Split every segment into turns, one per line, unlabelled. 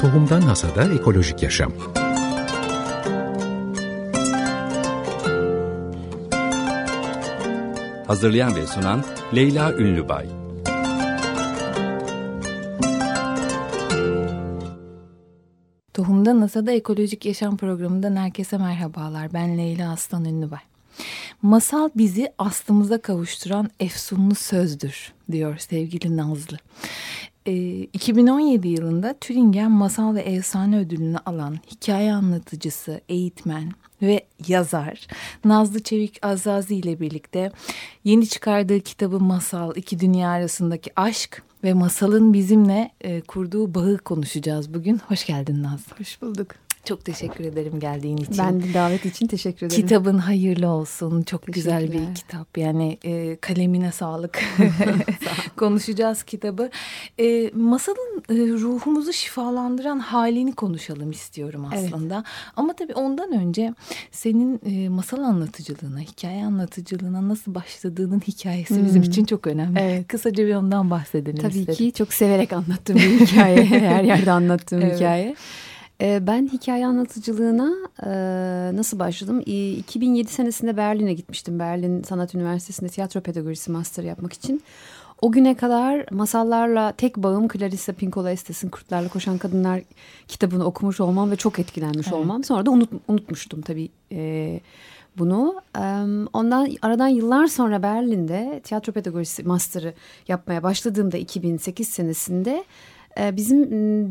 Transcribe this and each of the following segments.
Tohumdan Hasada Ekolojik Yaşam
Hazırlayan ve sunan Leyla Ünlübay
Tohumdan Hasada Ekolojik Yaşam programından herkese merhabalar. Ben Leyla Aslan Ünlübay. Masal bizi aslımıza kavuşturan efsunlu sözdür diyor sevgili Nazlı. 2017 ee, yılında Türingen Masal ve Efsane Ödülünü alan hikaye anlatıcısı, eğitmen ve yazar Nazlı Çevik Azazi ile birlikte yeni çıkardığı kitabı Masal, İki Dünya Arasındaki Aşk ve Masal'ın bizimle e, kurduğu bağı konuşacağız bugün. Hoş geldin Nazlı.
Hoş bulduk.
Çok teşekkür ederim geldiğin için.
Ben de davet için teşekkür ederim.
Kitabın hayırlı olsun. Çok güzel bir kitap. Yani e, kalemine sağlık. Konuşacağız kitabı. E, masalın e, ruhumuzu şifalandıran halini konuşalım istiyorum aslında. Evet. Ama tabii ondan önce senin e, masal anlatıcılığına, hikaye anlatıcılığına nasıl başladığının hikayesi hmm. bizim için çok önemli. Evet. Kısaca bir ondan bahsedelim
Tabii
istedim.
ki çok severek anlattığım bir hikaye. Her yerde anlattığım evet. hikaye. Ee, ben hikaye anlatıcılığına e, nasıl başladım? 2007 senesinde Berlin'e gitmiştim. Berlin Sanat Üniversitesi'nde tiyatro pedagojisi master yapmak için. O güne kadar masallarla tek bağım Clarissa Pinkola Estes'in Kurtlarla Koşan Kadınlar kitabını okumuş olmam ve çok etkilenmiş evet. olmam. Sonra da unut, unutmuştum tabii e, bunu. Ondan aradan yıllar sonra Berlin'de tiyatro pedagojisi master'ı yapmaya başladığımda 2008 senesinde bizim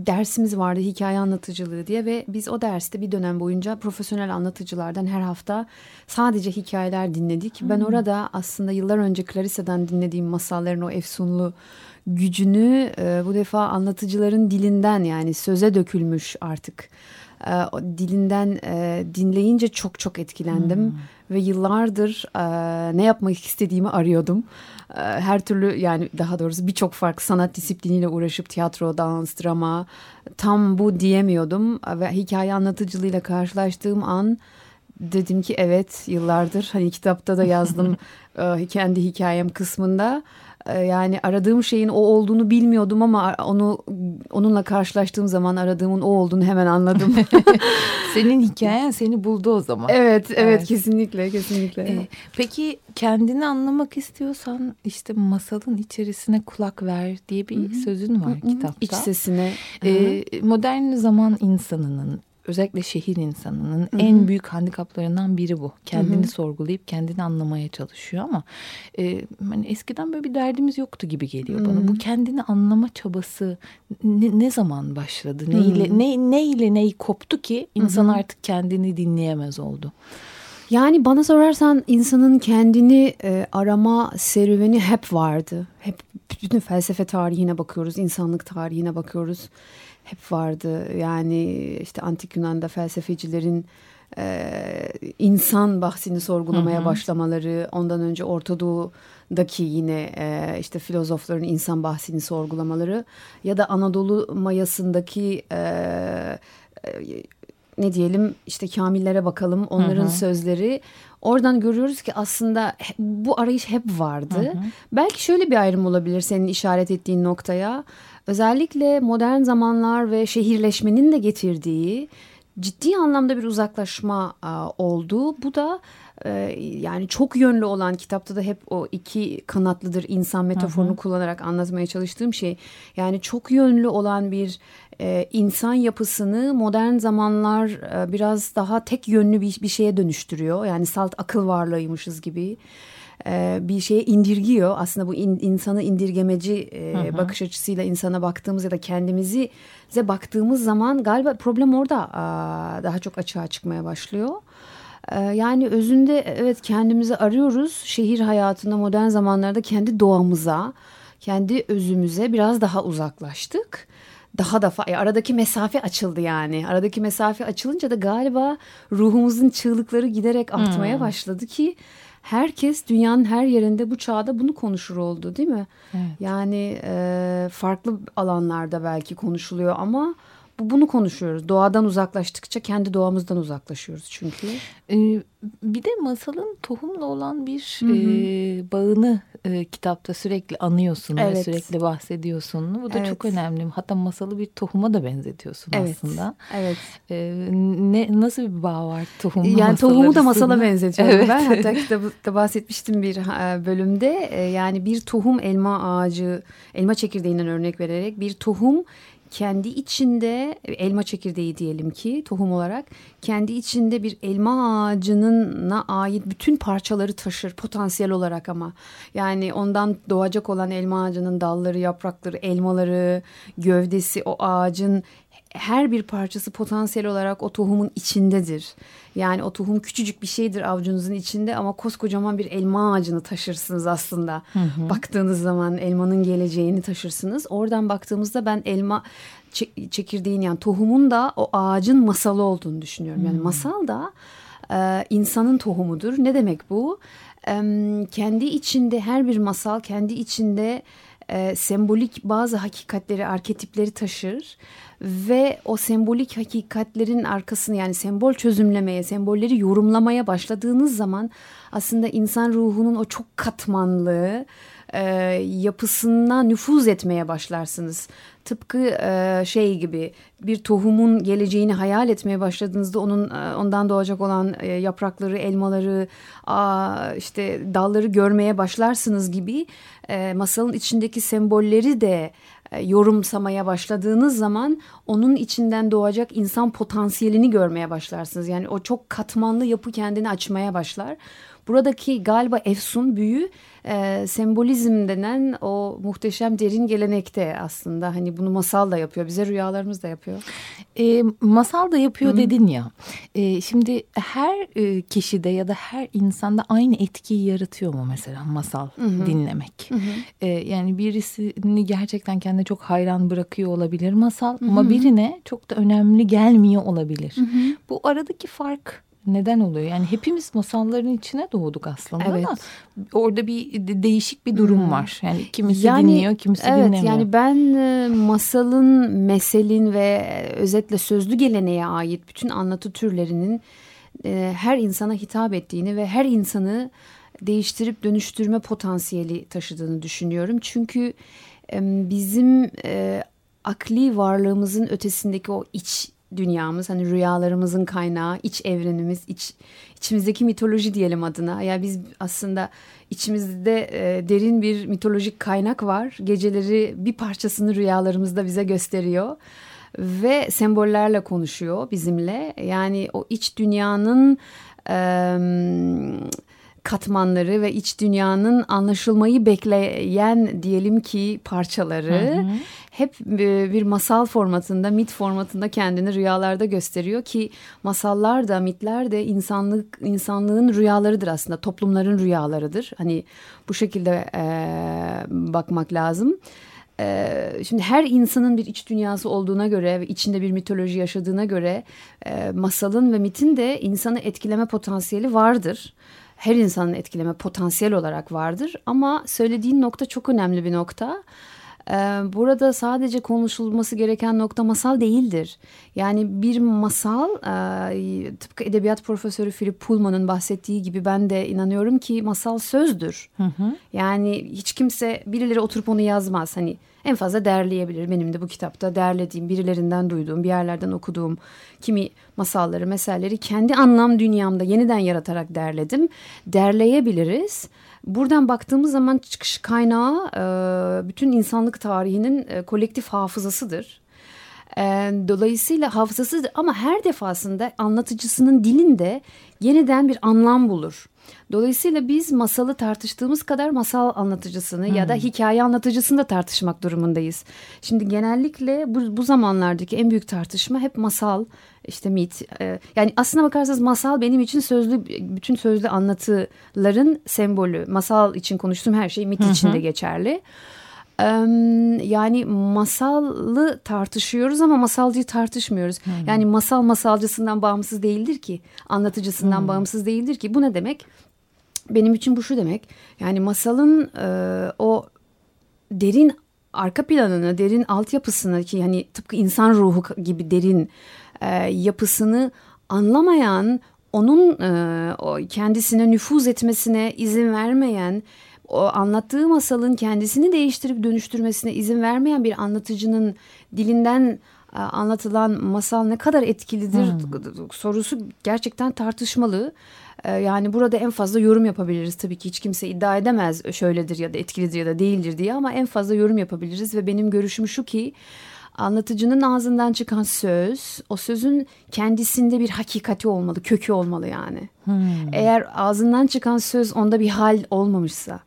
dersimiz vardı hikaye anlatıcılığı diye ve biz o derste bir dönem boyunca profesyonel anlatıcılardan her hafta sadece hikayeler dinledik. Hmm. Ben orada aslında yıllar önce Clarissa'dan dinlediğim masalların o efsunlu gücünü e, bu defa anlatıcıların dilinden yani söze dökülmüş artık e, dilinden e, dinleyince çok çok etkilendim hmm. ve yıllardır ne yapmak istediğimi arıyordum. Ee, her türlü yani daha doğrusu birçok farklı sanat disipliniyle uğraşıp tiyatro, dans, drama tam bu diyemiyordum ve hikaye anlatıcılığıyla karşılaştığım an dedim ki evet yıllardır hani kitapta da yazdım e, kendi hikayem kısmında ee, yani aradığım şeyin o olduğunu bilmiyordum ama onu onunla karşılaştığım zaman aradığımın o olduğunu hemen anladım.
Senin hikayen seni buldu o zaman.
Evet, evet, evet. kesinlikle, kesinlikle. Ee,
peki kendini anlamak istiyorsan işte masalın içerisine kulak ver diye bir Hı -hı. sözün var Hı -hı. kitapta.
İç sesine.
Ee, modern zaman insanının özellikle şehir insanının Hı -hı. en büyük handikaplarından biri bu. Kendini Hı -hı. sorgulayıp kendini anlamaya çalışıyor ama e, hani eskiden böyle bir derdimiz yoktu gibi geliyor Hı -hı. bana. Bu kendini anlama çabası ne, ne zaman başladı? Ne ile ne ne ile neyi koptu ki insan Hı -hı. artık kendini dinleyemez oldu?
Yani bana sorarsan insanın kendini e, arama serüveni hep vardı. Hep bütün felsefe tarihine bakıyoruz, insanlık tarihine bakıyoruz hep vardı. Yani işte antik Yunan'da felsefecilerin e, insan bahsini sorgulamaya hı hı. başlamaları, ondan önce Orta Doğu'daki yine e, işte filozofların insan bahsini sorgulamaları ya da Anadolu mayasındaki e, e, ne diyelim işte kamillere bakalım onların hı hı. sözleri oradan görüyoruz ki aslında bu arayış hep vardı. Hı hı. Belki şöyle bir ayrım olabilir senin işaret ettiğin noktaya. Özellikle modern zamanlar ve şehirleşmenin de getirdiği ciddi anlamda bir uzaklaşma oldu. Bu da e, yani çok yönlü olan kitapta da hep o iki kanatlıdır insan metaforunu hı hı. kullanarak anlatmaya çalıştığım şey. Yani çok yönlü olan bir e, insan yapısını modern zamanlar e, biraz daha tek yönlü bir, bir şeye dönüştürüyor. Yani salt akıl varlığıymışız gibi e, bir şeye indirgiyor. Aslında bu in, insanı indirgemeci e, hı hı. bakış açısıyla insana baktığımız ya da kendimize baktığımız zaman galiba problem orada e, daha çok açığa çıkmaya başlıyor. E, yani özünde evet kendimizi arıyoruz. Şehir hayatında modern zamanlarda kendi doğamıza, kendi özümüze biraz daha uzaklaştık daha da e, aradaki mesafe açıldı yani. Aradaki mesafe açılınca da galiba ruhumuzun çığlıkları giderek artmaya hmm. başladı ki herkes dünyanın her yerinde bu çağda bunu konuşur oldu değil mi? Evet. Yani e, farklı alanlarda belki konuşuluyor ama bunu konuşuyoruz. Doğadan uzaklaştıkça kendi doğamızdan uzaklaşıyoruz çünkü.
Ee, bir de masalın tohumla olan bir hı hı. E, bağını e, kitapta sürekli anıyorsun evet. ve sürekli bahsediyorsun. Bu da evet. çok önemli. Hatta masalı bir tohuma da benzetiyorsun evet. aslında.
Evet.
Ee, ne nasıl bir bağ var tohumla
Yani tohumu da masala benzetiyorum evet. ben. Hatta kitapta bahsetmiştim bir bölümde. Ee, yani bir tohum elma ağacı, elma çekirdeğinden örnek vererek bir tohum kendi içinde elma çekirdeği diyelim ki tohum olarak kendi içinde bir elma ağacına ait bütün parçaları taşır potansiyel olarak ama. Yani ondan doğacak olan elma ağacının dalları, yaprakları, elmaları, gövdesi o ağacın her bir parçası potansiyel olarak o tohumun içindedir. Yani o tohum küçücük bir şeydir avucunuzun içinde ama koskocaman bir elma ağacını taşırsınız aslında. Hı hı. Baktığınız zaman elmanın geleceğini taşırsınız. Oradan baktığımızda ben elma çekirdeğin yani tohumun da o ağacın masalı olduğunu düşünüyorum. Yani masal da e, insanın tohumudur. Ne demek bu? E, kendi içinde her bir masal kendi içinde e, sembolik bazı hakikatleri, arketipleri taşır ve o sembolik hakikatlerin arkasını yani sembol çözümlemeye, sembolleri yorumlamaya başladığınız zaman aslında insan ruhunun o çok katmanlı e, yapısına nüfuz etmeye başlarsınız. Tıpkı e, şey gibi bir tohumun geleceğini hayal etmeye başladığınızda onun e, ondan doğacak olan e, yaprakları, elmaları, a, işte dalları görmeye başlarsınız gibi e, masalın içindeki sembolleri de yorumsamaya başladığınız zaman onun içinden doğacak insan potansiyelini görmeye başlarsınız. Yani o çok katmanlı yapı kendini açmaya başlar. Buradaki galiba efsun büyü e, sembolizm denen o muhteşem derin gelenekte aslında. Hani bunu masal da yapıyor. Bize rüyalarımız da yapıyor.
E, masal da yapıyor Hı. dedin ya. E, şimdi her e, kişide ya da her insanda aynı etkiyi yaratıyor mu mesela masal Hı. dinlemek? Hı. E, yani birisini gerçekten kendine çok hayran bırakıyor olabilir masal. Hı. Ama birine çok da önemli gelmiyor olabilir. Hı. Bu aradaki fark neden oluyor? Yani hepimiz masalların içine doğduk aslında evet. ama orada bir değişik bir durum hmm. var. Yani kimisi yani, dinliyor, kimisi evet, dinlemiyor.
Yani ben e, masalın, meselin ve özetle sözlü geleneğe ait bütün anlatı türlerinin e, her insana hitap ettiğini ve her insanı değiştirip dönüştürme potansiyeli taşıdığını düşünüyorum. Çünkü bizim e, akli varlığımızın ötesindeki o iç dünyamız hani rüyalarımızın kaynağı iç evrenimiz iç içimizdeki mitoloji diyelim adına. Ya yani biz aslında içimizde e, derin bir mitolojik kaynak var. Geceleri bir parçasını rüyalarımızda bize gösteriyor ve sembollerle konuşuyor bizimle. Yani o iç dünyanın e, katmanları ve iç dünyanın anlaşılmayı bekleyen diyelim ki parçaları hı hı. hep e, bir masal formatında, mit formatında kendini rüyalarda gösteriyor ki masallar da mitler de insanlık insanlığın rüyalarıdır aslında, toplumların rüyalarıdır. Hani bu şekilde e, bakmak lazım. Ee, şimdi her insanın bir iç dünyası olduğuna göre ve içinde bir mitoloji yaşadığına göre e, masalın ve mitin de insanı etkileme potansiyeli vardır her insanın etkileme potansiyel olarak vardır. Ama söylediğin nokta çok önemli bir nokta. Ee, burada sadece konuşulması gereken nokta masal değildir. Yani bir masal e, tıpkı edebiyat profesörü Philip Pullman'ın bahsettiği gibi ben de inanıyorum ki masal sözdür. Hı hı. Yani hiç kimse birileri oturup onu yazmaz. Hani en fazla derleyebilir. Benim de bu kitapta derlediğim, birilerinden duyduğum, bir yerlerden okuduğum kimi masalları, meselleri kendi anlam dünyamda yeniden yaratarak derledim. Derleyebiliriz. Buradan baktığımız zaman çıkış kaynağı bütün insanlık tarihinin kolektif hafızasıdır. Dolayısıyla hafızasıdır ama her defasında anlatıcısının dilinde yeniden bir anlam bulur. Dolayısıyla biz masalı tartıştığımız kadar masal anlatıcısını hmm. ya da hmm. hikaye anlatıcısını da tartışmak durumundayız. Şimdi genellikle bu, bu zamanlardaki en büyük tartışma hep masal, işte mit. E, yani aslına bakarsanız masal benim için sözlü bütün sözlü anlatıların sembolü. Masal için konuştuğum her şey mit için de geçerli. Yani masallı tartışıyoruz ama masalcıyı tartışmıyoruz. Hmm. Yani masal masalcısından bağımsız değildir ki, anlatıcısından hmm. bağımsız değildir ki. Bu ne demek? Benim için bu şu demek. Yani masalın e, o derin arka planını, derin altyapısını ki hani tıpkı insan ruhu gibi derin e, yapısını anlamayan, onun e, o kendisine nüfuz etmesine izin vermeyen, o anlattığı masalın kendisini değiştirip dönüştürmesine izin vermeyen bir anlatıcının dilinden e, anlatılan masal ne kadar etkilidir hmm. sorusu gerçekten tartışmalı. E, yani burada en fazla yorum yapabiliriz. Tabii ki hiç kimse iddia edemez şöyledir ya da etkilidir ya da değildir diye ama en fazla yorum yapabiliriz ve benim görüşüm şu ki anlatıcının ağzından çıkan söz o sözün kendisinde bir hakikati olmalı, kökü olmalı yani. Hmm. Eğer ağzından çıkan söz onda bir hal olmamışsa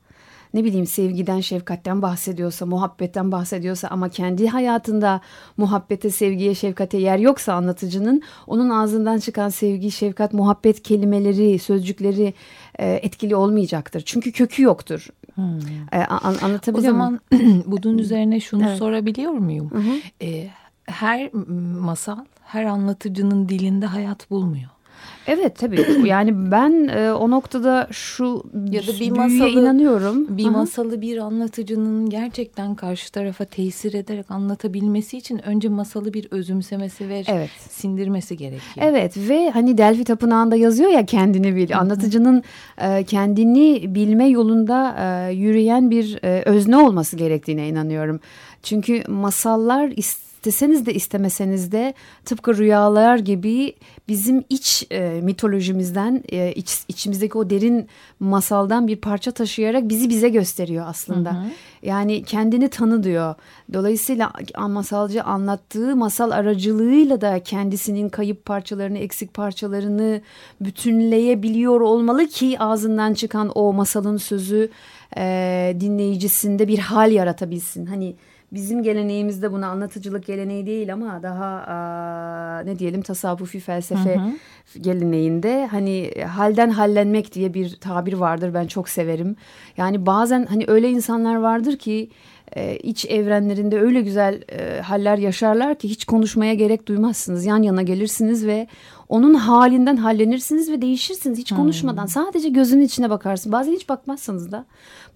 ne bileyim sevgiden, şefkatten bahsediyorsa, muhabbetten bahsediyorsa ama kendi hayatında muhabbete, sevgiye, şefkate yer yoksa anlatıcının onun ağzından çıkan sevgi, şefkat, muhabbet kelimeleri, sözcükleri e, etkili olmayacaktır. Çünkü kökü yoktur. Hmm. E, an, anlatabiliyor
O zaman bunun üzerine şunu evet. sorabiliyor muyum? Hı hı. E, her masal her anlatıcının dilinde hayat bulmuyor.
Evet tabii yani ben e, o noktada şu ya da bir masalı, inanıyorum.
Bir Aha. masalı bir anlatıcının gerçekten karşı tarafa tesir ederek anlatabilmesi için önce masalı bir özümsemesi ve evet. sindirmesi gerekiyor.
Evet ve hani Delphi Tapınağı'nda yazıyor ya kendini bil. Anlatıcının e, kendini bilme yolunda e, yürüyen bir e, özne olması gerektiğine inanıyorum. Çünkü masallar isteseniz de istemeseniz de tıpkı rüyalar gibi bizim iç e, mitolojimizden e, iç, içimizdeki o derin masaldan bir parça taşıyarak bizi bize gösteriyor aslında. Hı hı. Yani kendini tanı diyor. Dolayısıyla masalcı anlattığı masal aracılığıyla da kendisinin kayıp parçalarını, eksik parçalarını bütünleyebiliyor olmalı ki ağzından çıkan o masalın sözü e, dinleyicisinde bir hal yaratabilsin. Hani bizim geleneğimizde buna anlatıcılık geleneği değil ama daha a, ne diyelim tasavvufi felsefe hı hı. geleneğinde hani halden hallenmek diye bir tabir vardır ben çok severim. Yani bazen hani öyle insanlar vardır ki e, iç evrenlerinde öyle güzel e, haller yaşarlar ki hiç konuşmaya gerek duymazsınız. Yan yana gelirsiniz ve onun halinden hallenirsiniz ve değişirsiniz hiç konuşmadan. Hmm. Sadece gözünün içine bakarsınız. Bazen hiç bakmazsınız da.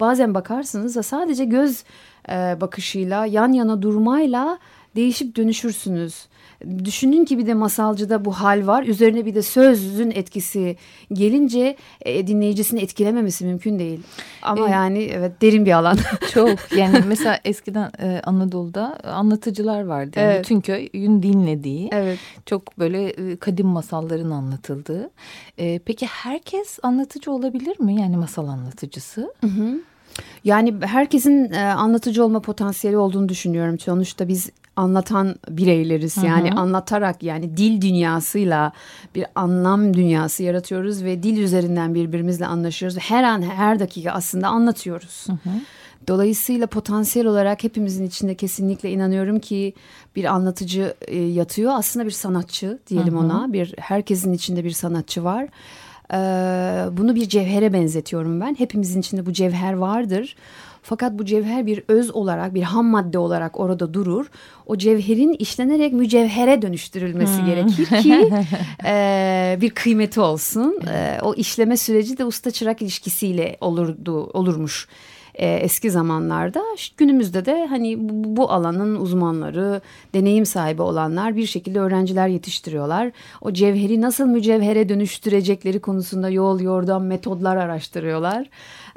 Bazen bakarsınız da sadece göz e, bakışıyla, yan yana durmayla değişip dönüşürsünüz. Düşünün ki bir de masalcıda bu hal var. Üzerine bir de sözün etkisi gelince e, dinleyicisini etkilememesi mümkün değil. Ama ee, yani evet derin bir alan.
Çok yani mesela eskiden e, Anadolu'da anlatıcılar vardı. Yani evet. Bütün köyün dinlediği. Evet. Çok böyle e, kadim masalların anlatıldığı. E, peki herkes anlatıcı olabilir mi? Yani masal anlatıcısı. Hı hı.
Yani herkesin e, anlatıcı olma potansiyeli olduğunu düşünüyorum. Sonuçta biz anlatan bireyleriz. Yani hı hı. anlatarak yani dil dünyasıyla bir anlam dünyası yaratıyoruz ve dil üzerinden birbirimizle anlaşıyoruz. Her an her dakika aslında anlatıyoruz. Hı hı. Dolayısıyla potansiyel olarak hepimizin içinde kesinlikle inanıyorum ki bir anlatıcı e, yatıyor. Aslında bir sanatçı diyelim hı hı. ona. Bir herkesin içinde bir sanatçı var. Ee, bunu bir cevhere benzetiyorum ben. Hepimizin içinde bu cevher vardır. Fakat bu cevher bir öz olarak, bir ham madde olarak orada durur. O cevherin işlenerek mücevhere dönüştürülmesi hmm. gerekir ki e, bir kıymeti olsun. E, o işleme süreci de usta çırak ilişkisiyle olurdu, olurmuş e, eski zamanlarda. Günümüzde de hani bu, bu alanın uzmanları, deneyim sahibi olanlar bir şekilde öğrenciler yetiştiriyorlar. O cevheri nasıl mücevhere dönüştürecekleri konusunda yol, yordam, metodlar araştırıyorlar.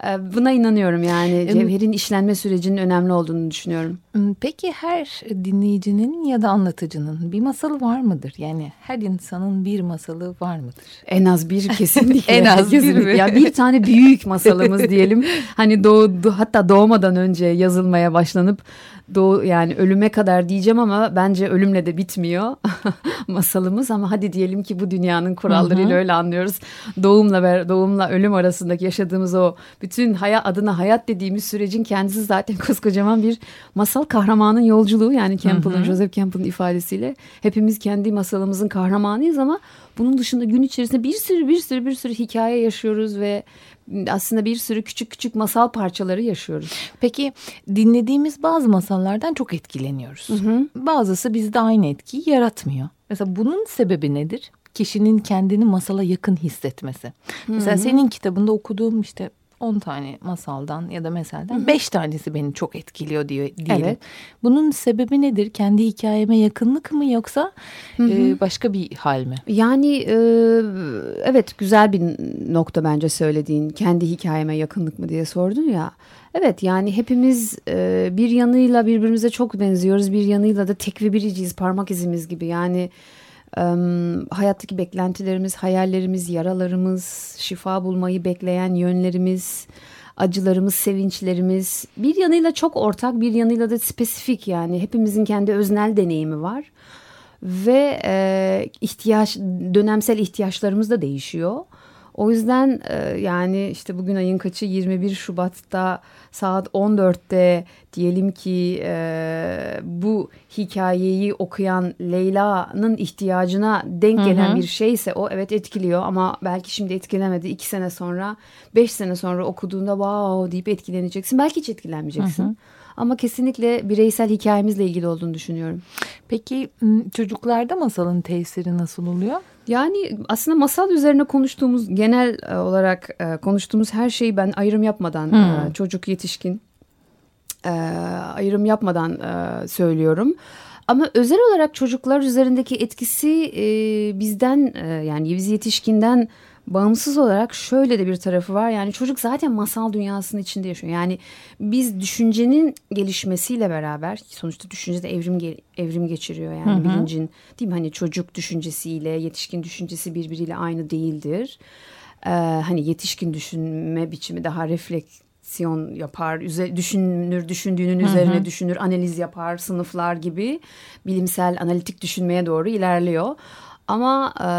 E, buna inanıyorum yani cevherin işlenme sürecinin önemli olduğunu düşünüyorum.
Peki her dinleyicinin ya da anlatıcının bir masalı var mıdır? Yani her insanın bir masalı var mıdır?
En az bir kesinlikle. en az kesinlikle. bir mi? Ya bir tane büyük masalımız diyelim. Hani doğdu hatta doğmadan önce yazılmaya başlanıp doğu yani ölüme kadar diyeceğim ama bence ölümle de bitmiyor masalımız. Ama hadi diyelim ki bu dünyanın kurallarıyla öyle anlıyoruz. Doğumla doğumla ölüm arasındaki yaşadığımız o bütün hayat adına hayat dediğimiz sürecin kendisi zaten koskocaman bir masal kahramanın yolculuğu. Yani Campbell'ın Joseph Campbell'ın ifadesiyle hepimiz kendi masalımızın kahramanıyız ama bunun dışında gün içerisinde bir sürü bir sürü bir sürü hikaye yaşıyoruz ve aslında bir sürü küçük küçük masal parçaları yaşıyoruz.
Peki dinlediğimiz bazı masallardan çok etkileniyoruz. Hı hı. Bazısı bizde aynı etkiyi yaratmıyor. Mesela bunun sebebi nedir? Kişinin kendini masala yakın hissetmesi. Hı hı. Mesela senin kitabında okuduğum işte 10 tane masaldan ya da meselden 5 tanesi beni çok etkiliyor diyor diyelim.
Evet.
Bunun sebebi nedir? Kendi hikayeme yakınlık mı yoksa e, başka bir hal mi?
Yani e, evet güzel bir nokta bence söylediğin. Kendi hikayeme yakınlık mı diye sordun ya. Evet yani hepimiz e, bir yanıyla birbirimize çok benziyoruz. Bir yanıyla da tek ve biriciyiz parmak izimiz gibi. Yani e, hayattaki beklentilerimiz, hayallerimiz, yaralarımız, şifa bulmayı bekleyen yönlerimiz, acılarımız, sevinçlerimiz. Bir yanıyla çok ortak, bir yanıyla da spesifik yani. Hepimizin kendi öznel deneyimi var. Ve e, ihtiyaç dönemsel ihtiyaçlarımız da değişiyor. O yüzden e, yani işte bugün ayın kaçı 21 Şubat'ta saat 14'te diyelim ki e, bu hikayeyi okuyan Leyla'nın ihtiyacına denk gelen
Hı hı.
bir şeyse o evet etkiliyor ama belki şimdi etkilemedi. iki sene sonra beş sene sonra okuduğunda wow deyip etkileneceksin. Belki hiç etkilenmeyeceksin. Ama kesinlikle bireysel hikayemizle ilgili olduğunu düşünüyorum.
Peki çocuklarda masalın tesiri nasıl oluyor?
Yani aslında masal üzerine konuştuğumuz genel e, olarak e, konuştuğumuz her şeyi ben ayrım yapmadan
Hmm.
e, çocuk yetişkin ayrım yapmadan söylüyorum. Ama özel olarak çocuklar üzerindeki etkisi bizden yani biz yetişkinden bağımsız olarak şöyle de bir tarafı var. Yani çocuk zaten masal dünyasının içinde yaşıyor. Yani biz düşüncenin gelişmesiyle beraber sonuçta düşünce de evrim evrim geçiriyor yani
Hı hı.
bilincin değil mi? Hani çocuk düşüncesiyle yetişkin düşüncesi birbiriyle aynı değildir. Ee, hani yetişkin düşünme biçimi daha refleksiyon yapar, üze- düşünür, düşündüğünün üzerine düşünür, analiz yapar, sınıflar gibi bilimsel analitik düşünmeye doğru ilerliyor. Ama e,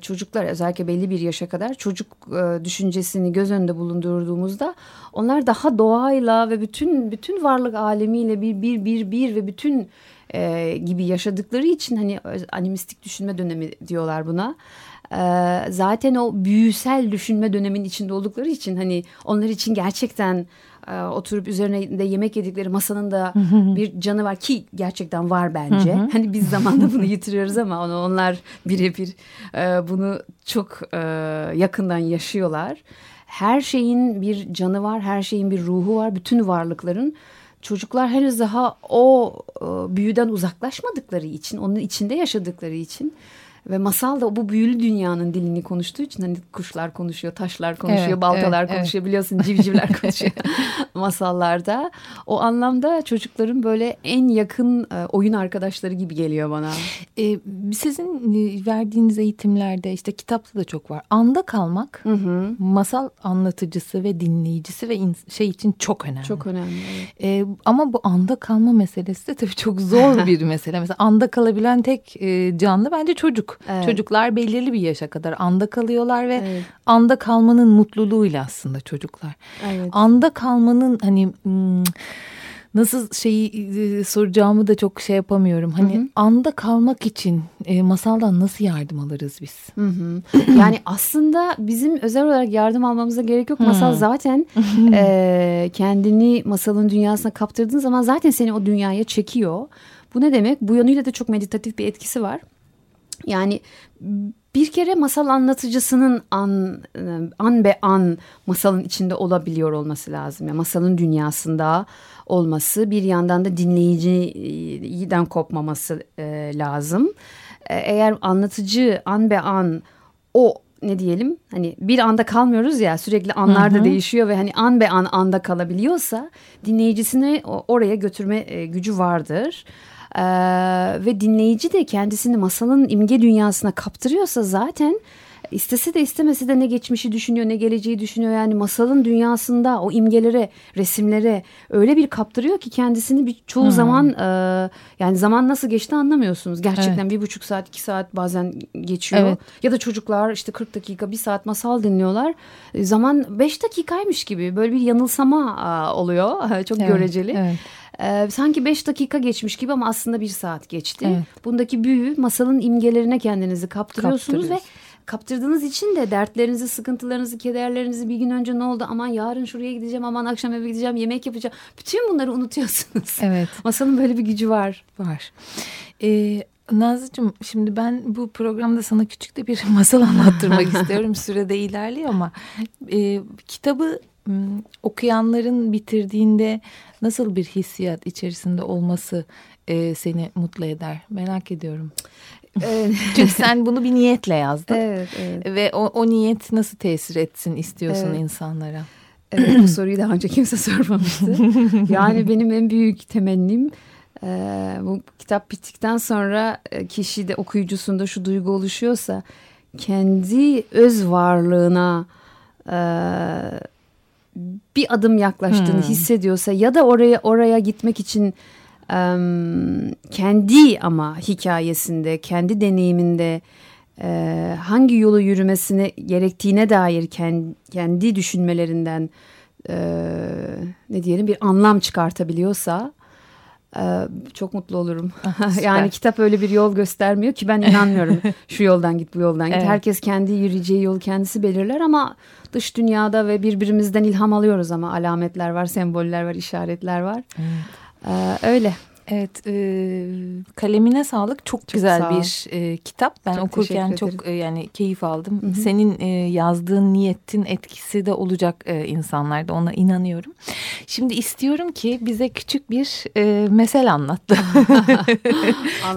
çocuklar özellikle belli bir yaşa kadar çocuk e, düşüncesini göz önünde bulundurduğumuzda onlar daha doğayla ve bütün bütün varlık alemiyle bir bir bir bir ve bütün e, gibi yaşadıkları için hani animistik düşünme dönemi diyorlar buna. E, zaten o büyüsel düşünme döneminin içinde oldukları için hani onlar için gerçekten e, oturup üzerine de yemek yedikleri masanın da bir canı var ki gerçekten var bence. Hani biz zamanda bunu yitiriyoruz ama onu onlar birebir e, bunu çok e, yakından yaşıyorlar. Her şeyin bir canı var, her şeyin bir ruhu var, bütün varlıkların. Çocuklar henüz daha o e, büyüden uzaklaşmadıkları için, onun içinde yaşadıkları için ve masal da bu büyülü dünyanın dilini konuştuğu için hani kuşlar konuşuyor, taşlar konuşuyor,
Evet,
baltalar
evet,
konuşuyor biliyorsun civcivler konuşuyor masallarda. O anlamda çocukların böyle en yakın e, oyun arkadaşları gibi geliyor bana.
Ee, sizin e, verdiğiniz eğitimlerde işte kitapta da çok var. Anda kalmak
Hı hı.
masal anlatıcısı ve dinleyicisi ve şey için çok önemli.
Çok önemli. evet.
Ee, ama bu anda kalma meselesi de tabii çok zor bir mesele. Mesela anda kalabilen tek e, canlı bence çocuk.
Evet.
Çocuklar belirli bir yaşa kadar anda kalıyorlar ve
Evet.
anda kalmanın mutluluğuyla aslında çocuklar.
Evet.
Anda kalmanın hani hmm, nasıl şeyi e, soracağımı da çok şey yapamıyorum. Hani anda kalmak için e, masaldan nasıl yardım alırız biz?
Hı hı. Yani aslında bizim özel olarak yardım almamıza gerek yok. Masal zaten e, kendini masalın dünyasına kaptırdığın zaman zaten seni o dünyaya çekiyor. Bu ne demek? Bu yönüyle de çok meditatif bir etkisi var. Yani bir kere masal anlatıcısının an, an be an masalın içinde olabiliyor olması lazım. Yani masalın dünyasında olması bir yandan da dinleyiciden kopmaması e, lazım. E, eğer anlatıcı an be an o ne diyelim hani bir anda kalmıyoruz ya sürekli anlar da değişiyor ve hani an be an anda kalabiliyorsa dinleyicisini oraya götürme e, gücü vardır. Ve dinleyici de kendisini masalın imge dünyasına kaptırıyorsa zaten istese de istemese de ne geçmişi düşünüyor ne geleceği düşünüyor. Yani masalın dünyasında o imgelere, resimlere öyle bir kaptırıyor ki kendisini bir çoğu zaman e, yani zaman nasıl geçti anlamıyorsunuz. Gerçekten bir buçuk saat, iki saat bazen geçiyor.
Evet.
Ya da çocuklar işte 40 dakika, bir saat masal dinliyorlar. E, Zaman 5 dakikaymış gibi böyle bir yanılsama oluyor. Çok
Evet,
göreceli.
evet.
Ee, sanki 5 dakika geçmiş gibi ama aslında bir saat geçti.
Evet.
Bundaki büyü masalın imgelerine kendinizi kaptırıyorsunuz ve
Kaptırıyorsun.
Kaptırdığınız için de dertlerinizi, sıkıntılarınızı, kederlerinizi bir gün önce ne oldu? Aman yarın şuraya gideceğim, aman akşam eve gideceğim, yemek yapacağım. Bütün bunları unutuyorsunuz.
Evet.
Masalın böyle bir gücü var.
Var. Ee, Nazlıcığım şimdi ben bu programda sana küçük de bir masal anlattırmak istiyorum. Sürede ilerliyor ama e, kitabı okuyanların bitirdiğinde nasıl bir hissiyat içerisinde olması e, seni mutlu eder? Merak ediyorum. Çünkü sen bunu bir niyetle yazdın.
Evet, evet.
Ve o, o niyet nasıl tesir etsin istiyorsun evet. insanlara?
Evet bu soruyu daha önce kimse sormamıştı. yani benim en büyük temennim e, bu kitap bittikten sonra e, kişide okuyucusunda şu duygu oluşuyorsa kendi öz varlığına e, bir adım yaklaştığını hmm. hissediyorsa ya da oraya oraya gitmek için kendi ama hikayesinde, kendi deneyiminde hangi yolu yürümesine gerektiğine dair kendi, düşünmelerinden ne diyelim bir anlam çıkartabiliyorsa çok mutlu olurum. yani kitap öyle bir yol göstermiyor ki ben inanmıyorum. Şu yoldan git bu yoldan git. Evet. Herkes kendi yürüyeceği yolu kendisi belirler ama dış dünyada ve birbirimizden ilham alıyoruz ama alametler var, semboller var, işaretler var. Evet. Ee, öyle.
Evet, e, kalemine sağlık. Çok, çok güzel bir e, kitap. Ben çok okurken çok e, yani keyif aldım. Hı hı. Senin e, yazdığın niyetin etkisi de olacak e, insanlarda. Ona inanıyorum. Şimdi istiyorum ki bize küçük bir e, mesel anlat.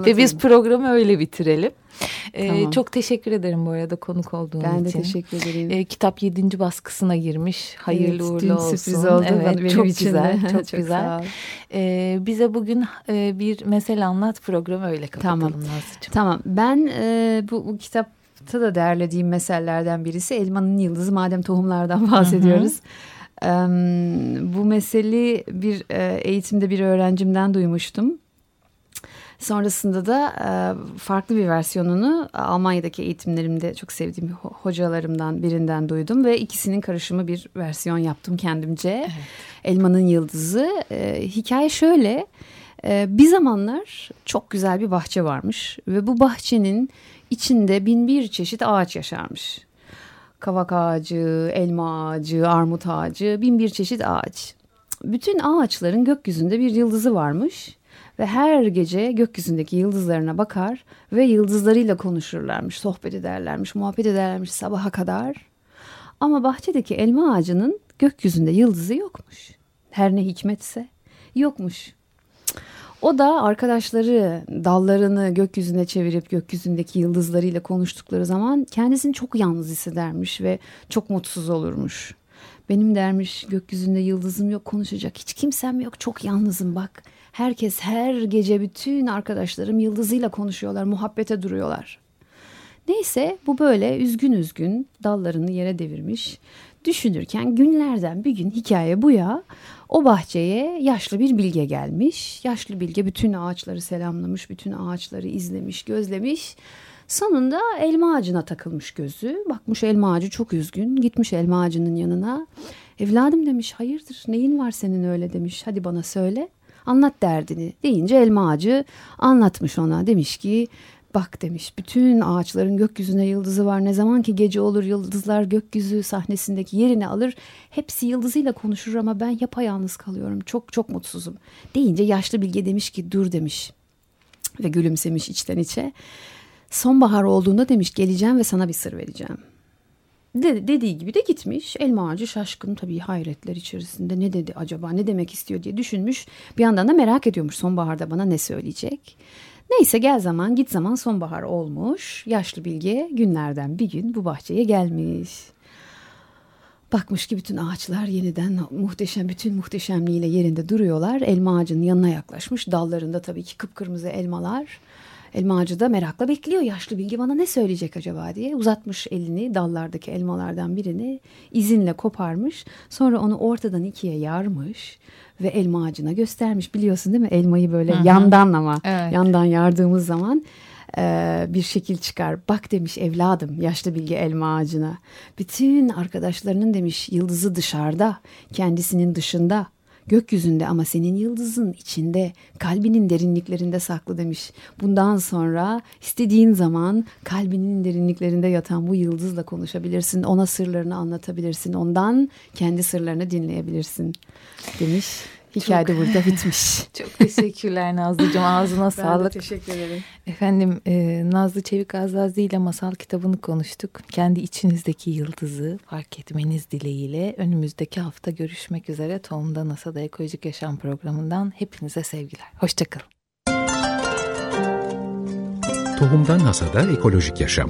Ve biz programı öyle bitirelim. Ee, tamam. Çok teşekkür ederim bu arada konuk olduğun
ben
için.
Ben de teşekkür ederim.
Ee, kitap yedinci baskısına girmiş. Hayırlı evet, uğurlu olsun.
sürpriz oldu evet,
benim çok için güzel, Çok, çok güzel. Ee, bize bugün e, bir mesele anlat programı öyle kapatalım
tamam.
Nazlıcığım.
Tamam. Ben e, bu, bu kitap da derlediğim meselelerden birisi elmanın yıldızı madem tohumlardan bahsediyoruz. Hı hı. bu meseleyi bir e, eğitimde bir öğrencimden duymuştum. Sonrasında da e, farklı bir versiyonunu Almanya'daki eğitimlerimde çok sevdiğim hocalarımdan birinden duydum ve ikisinin karışımı bir versiyon yaptım kendimce. Evet. Elmanın Yıldızı. E, hikaye şöyle. E, bir zamanlar çok güzel bir bahçe varmış ve bu bahçenin içinde bin bir çeşit ağaç yaşarmış. Kavak ağacı, elma ağacı, armut ağacı, bin bir çeşit ağaç. Bütün ağaçların gökyüzünde bir yıldızı varmış ve her gece gökyüzündeki yıldızlarına bakar ve yıldızlarıyla konuşurlarmış, sohbet ederlermiş, muhabbet ederlermiş sabaha kadar. Ama bahçedeki elma ağacının gökyüzünde yıldızı yokmuş. Her ne hikmetse yokmuş. O da arkadaşları dallarını gökyüzüne çevirip gökyüzündeki yıldızlarıyla konuştukları zaman kendisini çok yalnız hissedermiş ve çok mutsuz olurmuş. Benim dermiş gökyüzünde yıldızım yok konuşacak hiç kimsem yok çok yalnızım bak. Herkes her gece bütün arkadaşlarım yıldızıyla konuşuyorlar, muhabbete duruyorlar. Neyse bu böyle üzgün üzgün dallarını yere devirmiş. Düşünürken günlerden bir gün hikaye bu ya o bahçeye yaşlı bir bilge gelmiş. Yaşlı bilge bütün ağaçları selamlamış, bütün ağaçları izlemiş, gözlemiş. Sonunda elma ağacına takılmış gözü. Bakmış elma ağacı çok üzgün. Gitmiş elma ağacının yanına. Evladım demiş hayırdır neyin var senin öyle demiş. Hadi bana söyle. Anlat derdini deyince elma ağacı anlatmış ona. Demiş ki bak demiş bütün ağaçların gökyüzüne yıldızı var. Ne zaman ki gece olur yıldızlar gökyüzü sahnesindeki yerini alır. Hepsi yıldızıyla konuşur ama ben yapayalnız kalıyorum. Çok çok mutsuzum. Deyince yaşlı bilge demiş ki dur demiş. Ve gülümsemiş içten içe. Sonbahar olduğunda demiş geleceğim ve sana bir sır vereceğim. De, dediği gibi de gitmiş. Elma ağacı şaşkın tabii hayretler içerisinde. Ne dedi acaba ne demek istiyor diye düşünmüş. Bir yandan da merak ediyormuş sonbaharda bana ne söyleyecek. Neyse gel zaman git zaman sonbahar olmuş. Yaşlı bilge günlerden bir gün bu bahçeye gelmiş. Bakmış ki bütün ağaçlar yeniden muhteşem bütün muhteşemliğiyle yerinde duruyorlar. Elma ağacının yanına yaklaşmış. Dallarında tabii ki kıpkırmızı elmalar. Elma ağacı da merakla bekliyor yaşlı bilgi bana ne söyleyecek acaba diye. Uzatmış elini dallardaki elmalardan birini izinle koparmış. Sonra onu ortadan ikiye yarmış ve elma ağacına göstermiş. Biliyorsun değil mi elmayı böyle Hı-hı. yandan ama evet. yandan yardığımız zaman e, bir şekil çıkar. Bak demiş evladım yaşlı bilgi elma ağacına. Bütün arkadaşlarının demiş yıldızı dışarıda kendisinin dışında gökyüzünde ama senin yıldızın içinde, kalbinin derinliklerinde saklı demiş. Bundan sonra istediğin zaman kalbinin derinliklerinde yatan bu yıldızla konuşabilirsin. Ona sırlarını anlatabilirsin. Ondan kendi sırlarını dinleyebilirsin demiş. Hikaye de burada bitmiş.
Çok teşekkürler Nazlıcığım. Ağzına
Ben
sağlık.
de teşekkür ederim.
Efendim e, Nazlı Çevik Azazi ile masal kitabını konuştuk. Kendi içinizdeki yıldızı fark etmeniz dileğiyle önümüzdeki hafta görüşmek üzere. Tohumda NASA'da Ekolojik Yaşam programından hepinize sevgiler. Hoşçakalın.
Tohumdan Hasada Ekolojik Yaşam